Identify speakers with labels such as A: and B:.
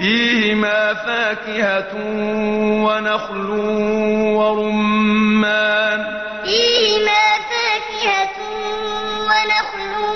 A: فيهما فاكهة ونخل ورمان.
B: فيهما فاكهة ونخل ورمان